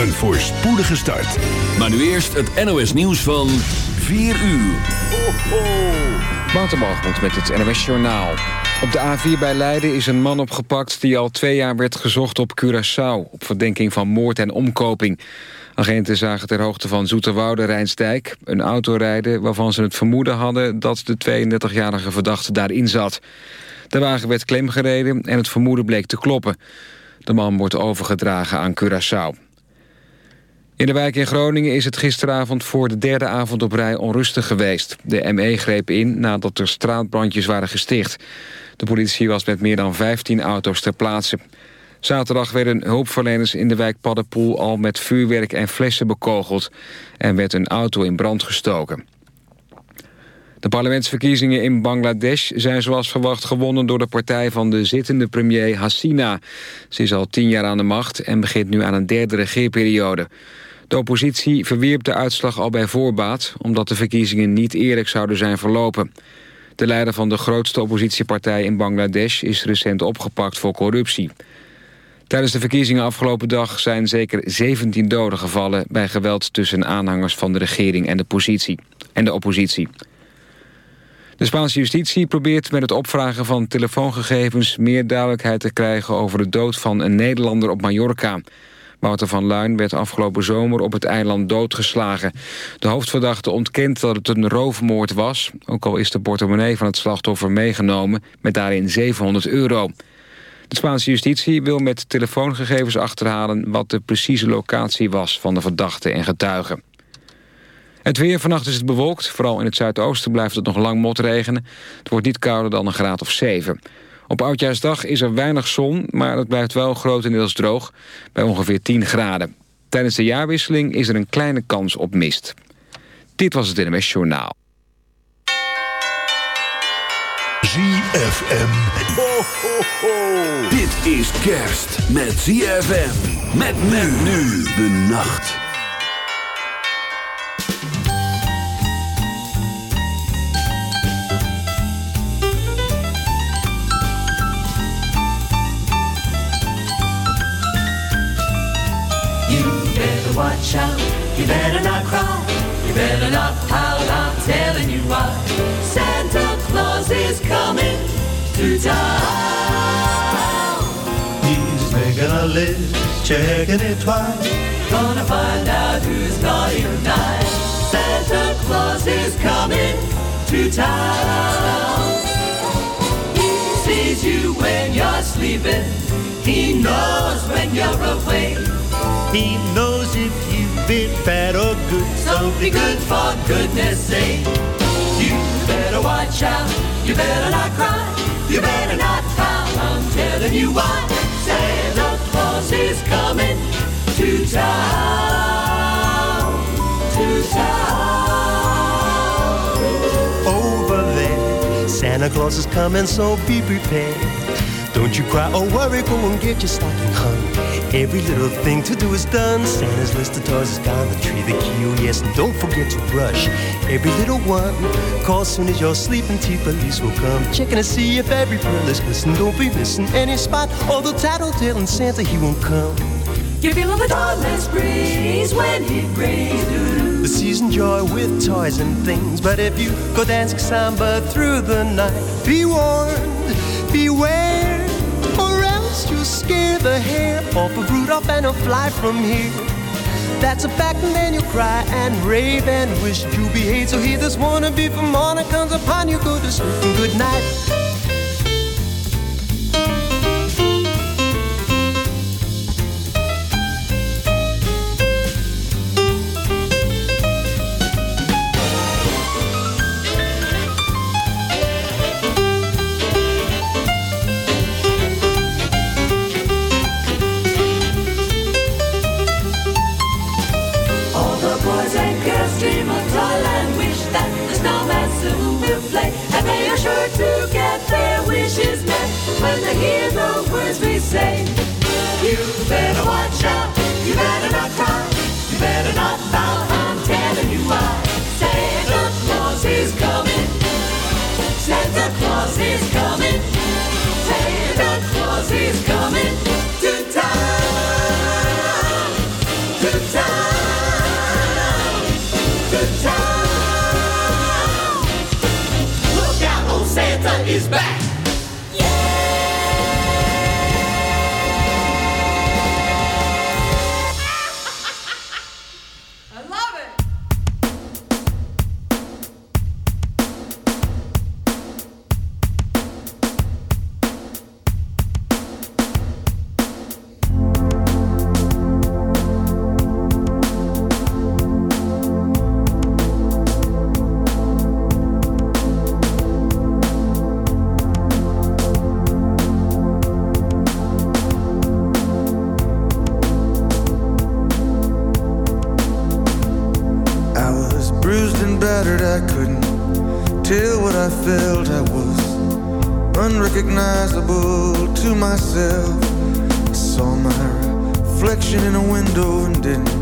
Een voorspoedige start. Maar nu eerst het NOS nieuws van 4 uur. Ho, met het NOS Journaal. Op de A4 bij Leiden is een man opgepakt... die al twee jaar werd gezocht op Curaçao... op verdenking van moord en omkoping. Agenten zagen ter hoogte van Zoeterwoude Rijnsdijk... een auto rijden waarvan ze het vermoeden hadden... dat de 32-jarige verdachte daarin zat. De wagen werd klemgereden en het vermoeden bleek te kloppen. De man wordt overgedragen aan Curaçao. In de wijk in Groningen is het gisteravond voor de derde avond op rij onrustig geweest. De ME greep in nadat er straatbrandjes waren gesticht. De politie was met meer dan 15 auto's ter plaatse. Zaterdag werden hulpverleners in de wijk Paddenpoel al met vuurwerk en flessen bekogeld... en werd een auto in brand gestoken. De parlementsverkiezingen in Bangladesh zijn zoals verwacht gewonnen door de partij van de zittende premier Hasina. Ze is al tien jaar aan de macht en begint nu aan een derde regeerperiode. De oppositie verwierp de uitslag al bij voorbaat... omdat de verkiezingen niet eerlijk zouden zijn verlopen. De leider van de grootste oppositiepartij in Bangladesh... is recent opgepakt voor corruptie. Tijdens de verkiezingen afgelopen dag zijn zeker 17 doden gevallen... bij geweld tussen aanhangers van de regering en de, positie, en de oppositie. De Spaanse justitie probeert met het opvragen van telefoongegevens... meer duidelijkheid te krijgen over de dood van een Nederlander op Mallorca... Wouter van Luin werd afgelopen zomer op het eiland doodgeslagen. De hoofdverdachte ontkent dat het een roofmoord was... ook al is de portemonnee van het slachtoffer meegenomen... met daarin 700 euro. De Spaanse justitie wil met telefoongegevens achterhalen... wat de precieze locatie was van de verdachte en getuigen. Het weer, vannacht is bewolkt. Vooral in het zuidoosten blijft het nog lang motregenen. Het wordt niet kouder dan een graad of 7. Op Oudjaarsdag is er weinig zon, maar het blijft wel grotendeels droog... bij ongeveer 10 graden. Tijdens de jaarwisseling is er een kleine kans op mist. Dit was het NMS Journaal. ZFM. Ho, ho, ho. Dit is kerst met ZFM. Met men nu de nacht. Watch out. You better not cry. You better not pout. I'm telling you why. Santa Claus is coming to town. He's making a list, checking it twice. Gonna find out who's naughty or nice. Santa Claus is coming to town. He sees you when you're sleeping. He knows when you're awake. He knows if you've been bad or good. So be good for goodness sake. You better watch out. You better not cry. You better not pout. I'm telling you why. Santa Claus is coming to town. To town. Over there, Santa Claus is coming, so be prepared. Don't you cry or worry, go and get your stocking hung. Every little thing to do is done. Santa's list of toys is down the tree, the key, oh yes, and don't forget to brush every little one. Call soon as you're sleeping, T police will come. Checking to see if every pearl is missing. Don't be missing any spot, although tattletelling Santa, he won't come. Give you feel the dawnless breeze when he brings The season joy with toys and things. But if you go dancing samba through the night, be warned, beware you scare the hair off of Rudolph and he'll fly from here. That's a fact, and then you cry and rave and wish you behave. So hear this wannabe from morning comes upon you. Go to sleep and good night. Unrecognizable to myself. I saw my reflection in a window and didn't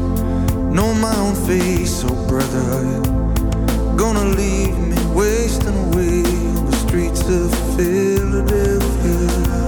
know my own face. Oh, brother, are gonna leave me wasting away on the streets of Philadelphia?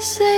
say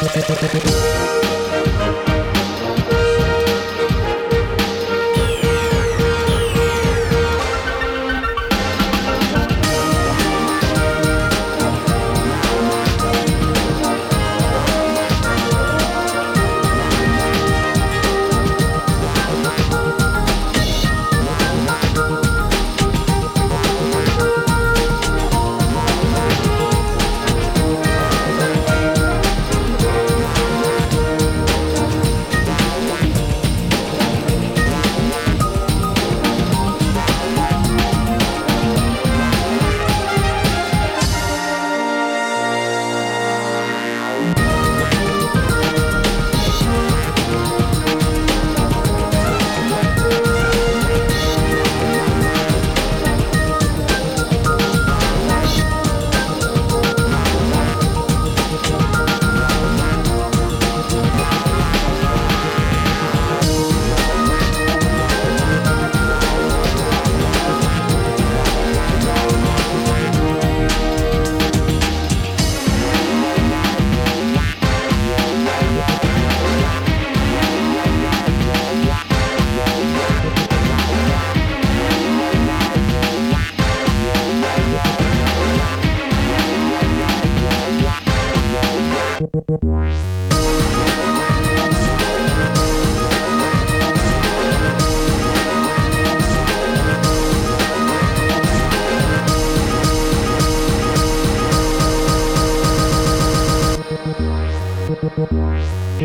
ペペペペペペ。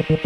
Me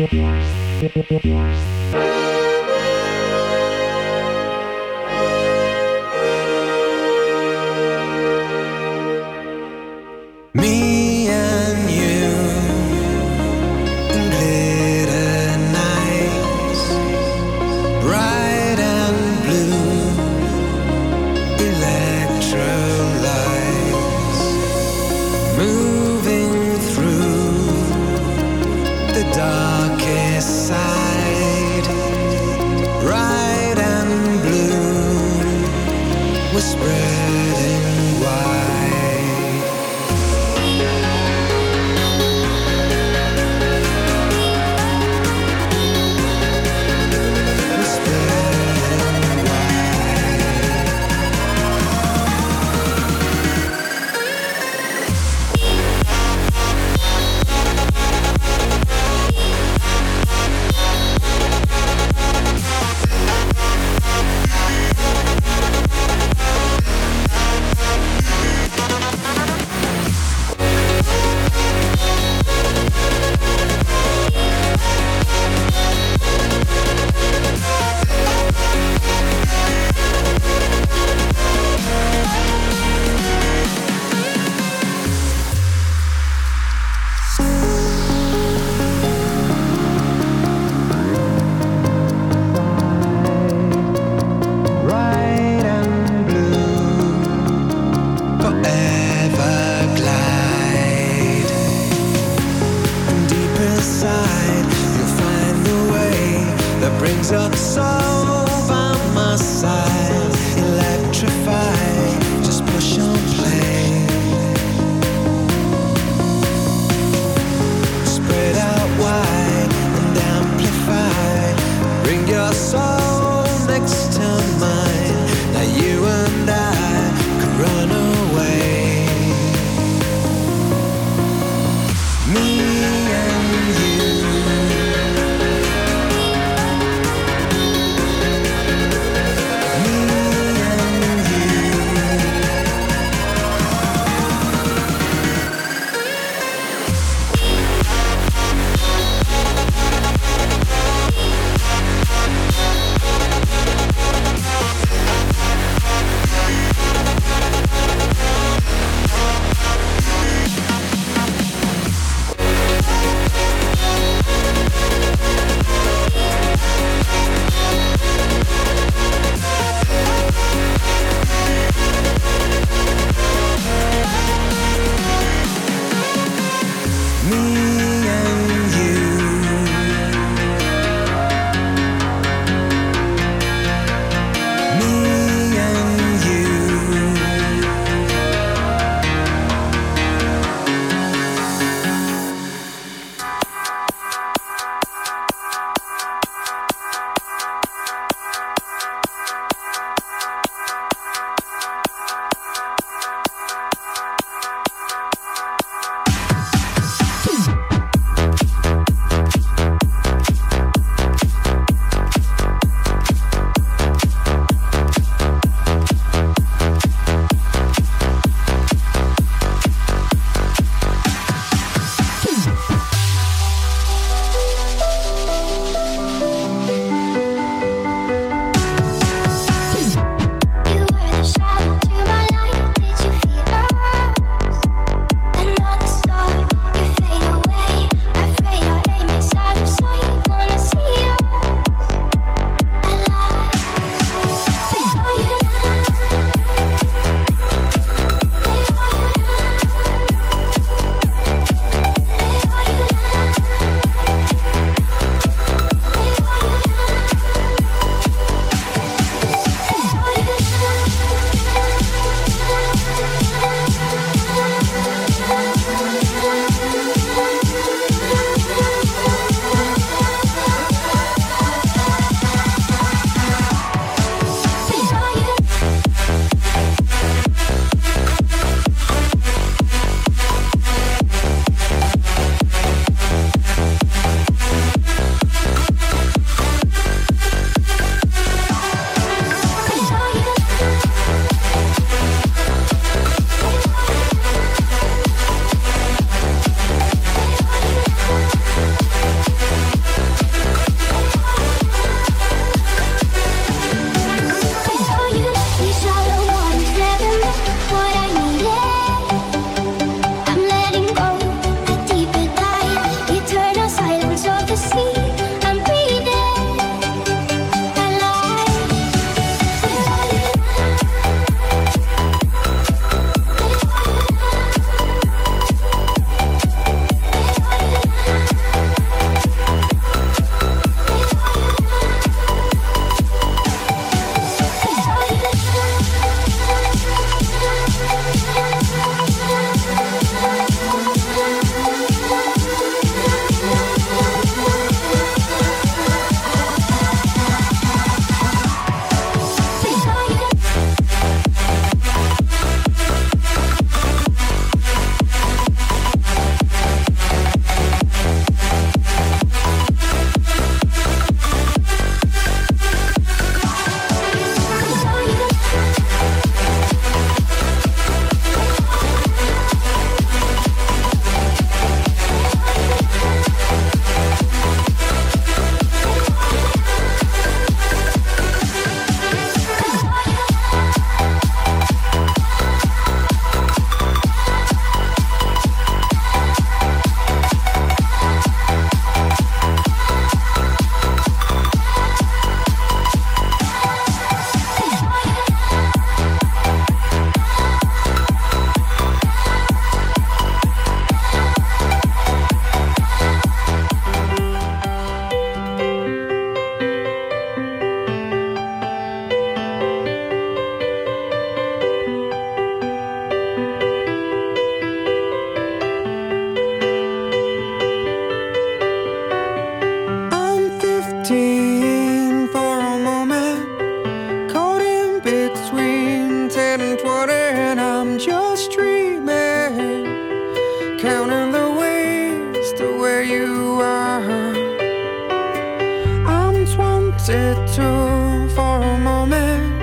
sit down for a moment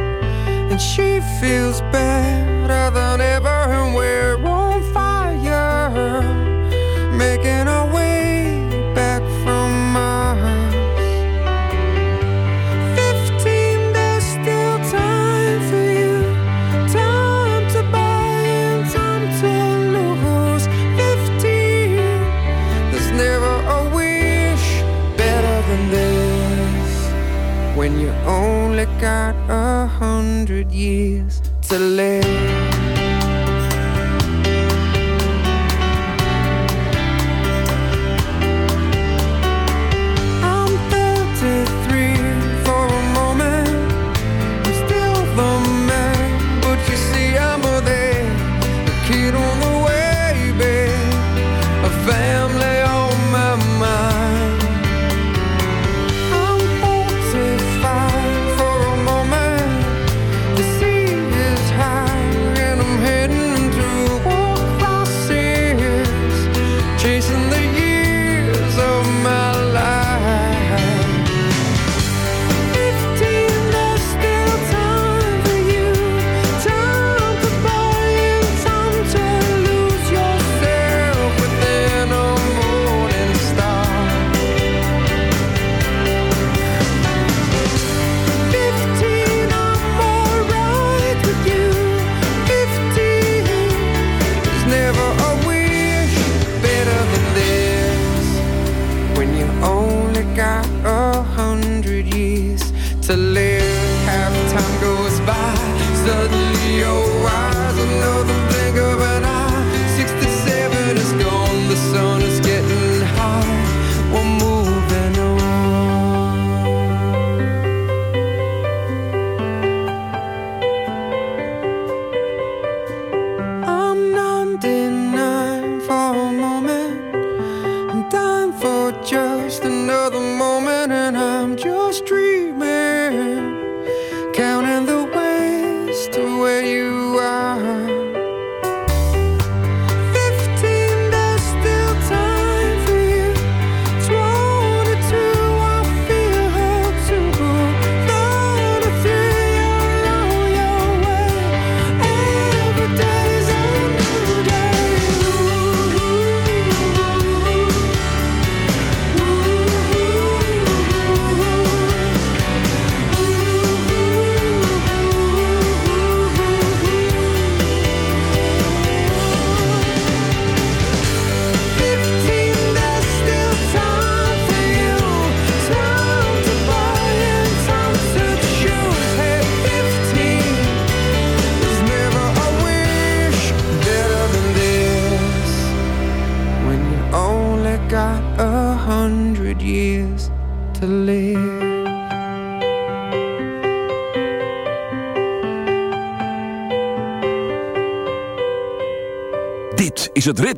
and she feels better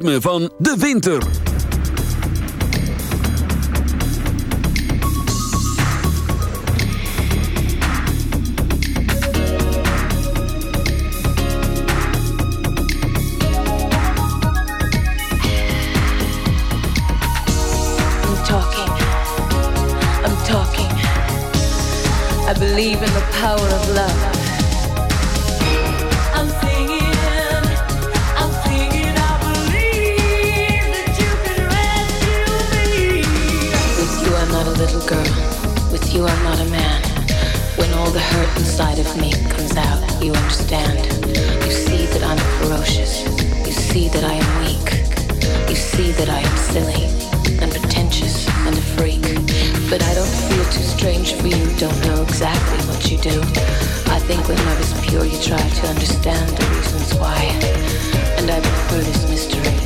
ritme van de winter. I believe in the power of love. I'm singing. you are not a man. When all the hurt inside of me comes out, you understand. You see that I'm ferocious. You see that I am weak. You see that I am silly and pretentious and a freak. But I don't feel too strange for you, don't know exactly what you do. I think when I was pure, you tried to understand the reasons why. And I prefer this mystery.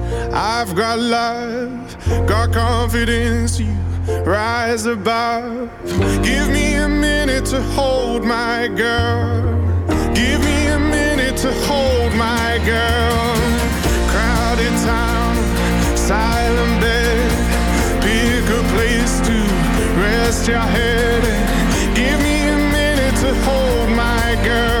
I've got love, got confidence, you rise above. Give me a minute to hold my girl. Give me a minute to hold my girl. Crowded town, silent bed. Pick a place to rest your head. Give me a minute to hold my girl.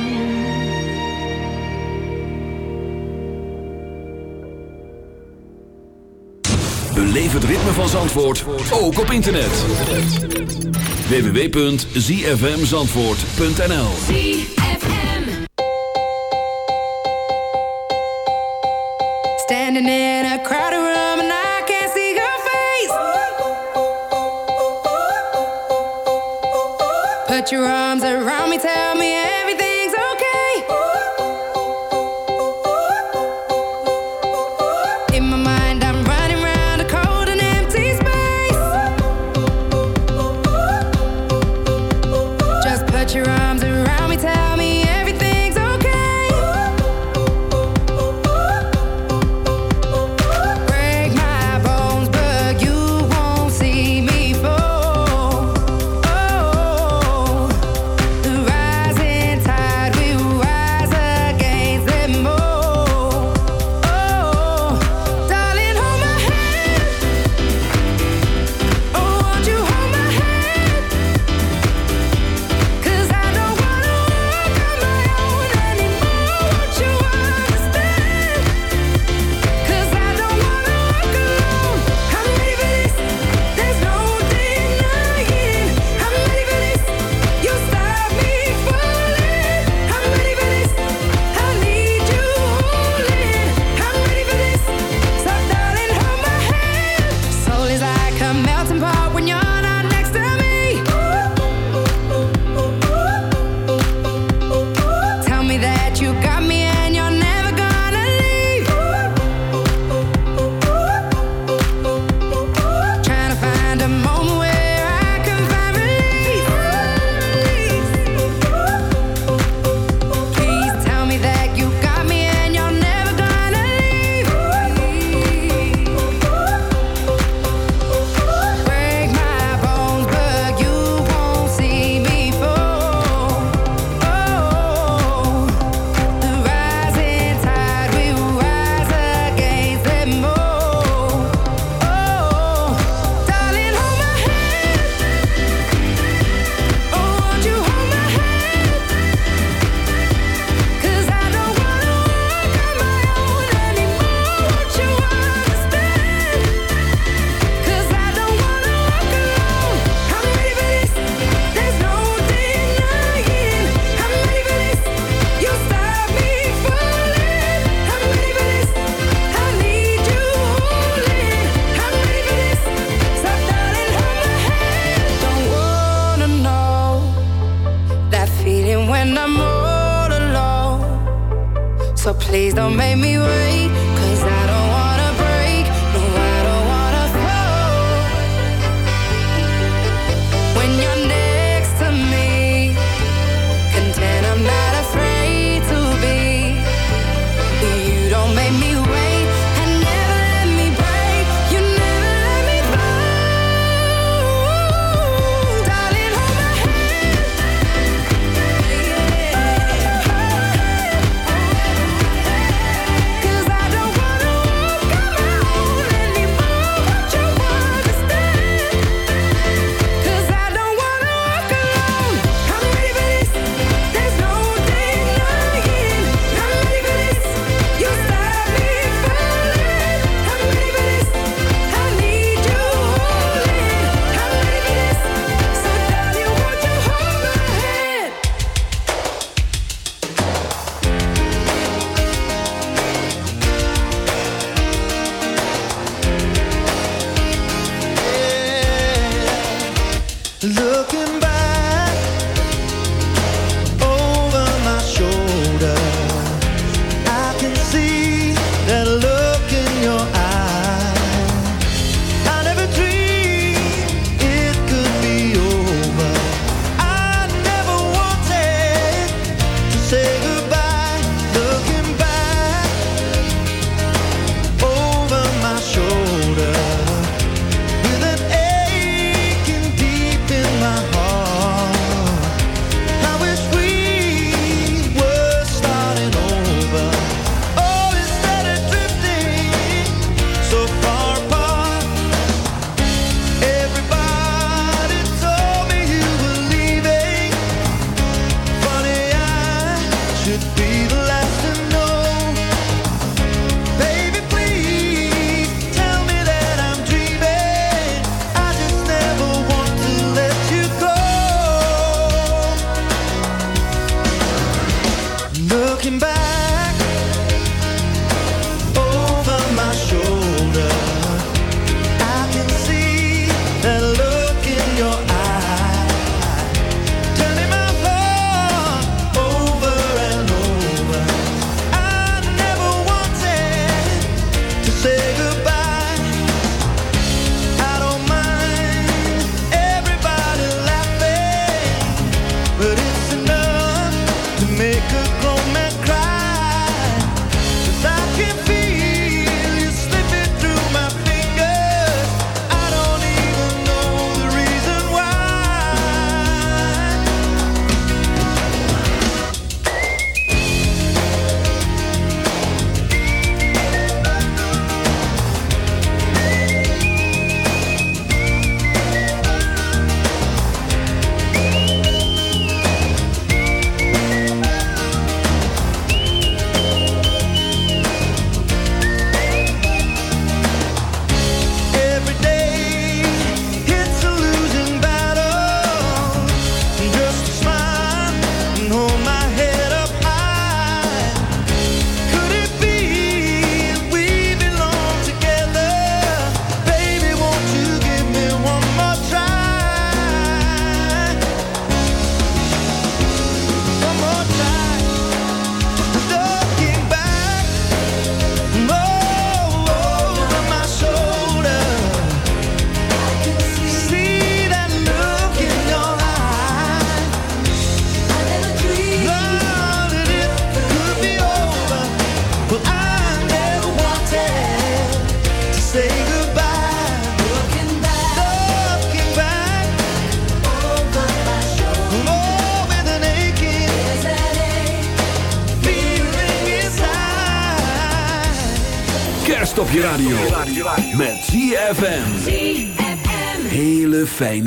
beleef het ritme van Zandvoort ook op internet. www.zfmzandvoort.nl Standing in a crowded room and I can't see your face Put your arms around me, tell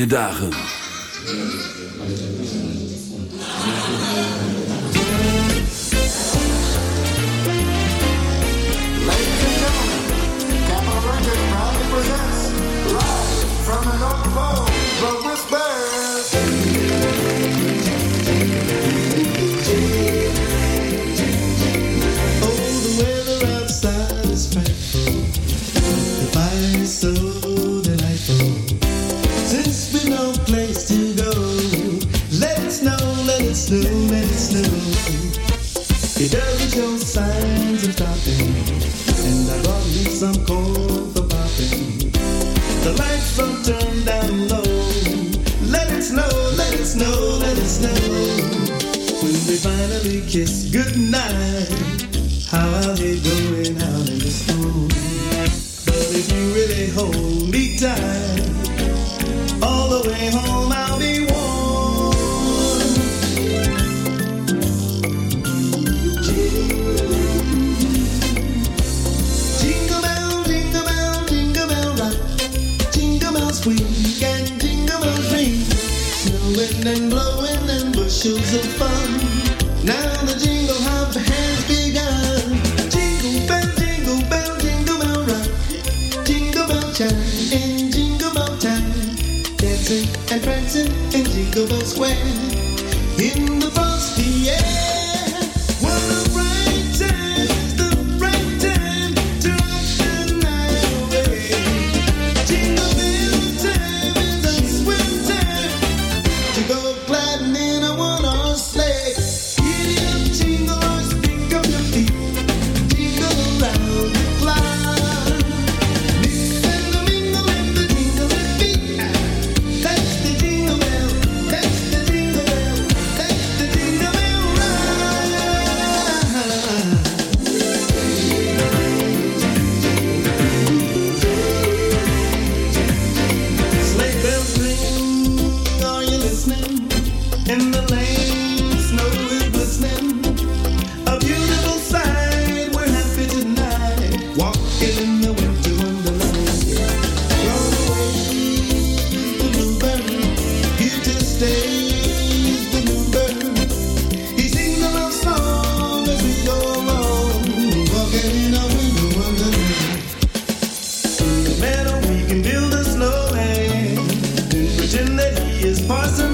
dagen. going out in the storm. But if you really hold me tight, all the way home I'll be warm. Jingle bell, jingle bell, jingle bell rock, jingle bell swing and jingle bell ring, snowing and blowing and bushels of fun. Posso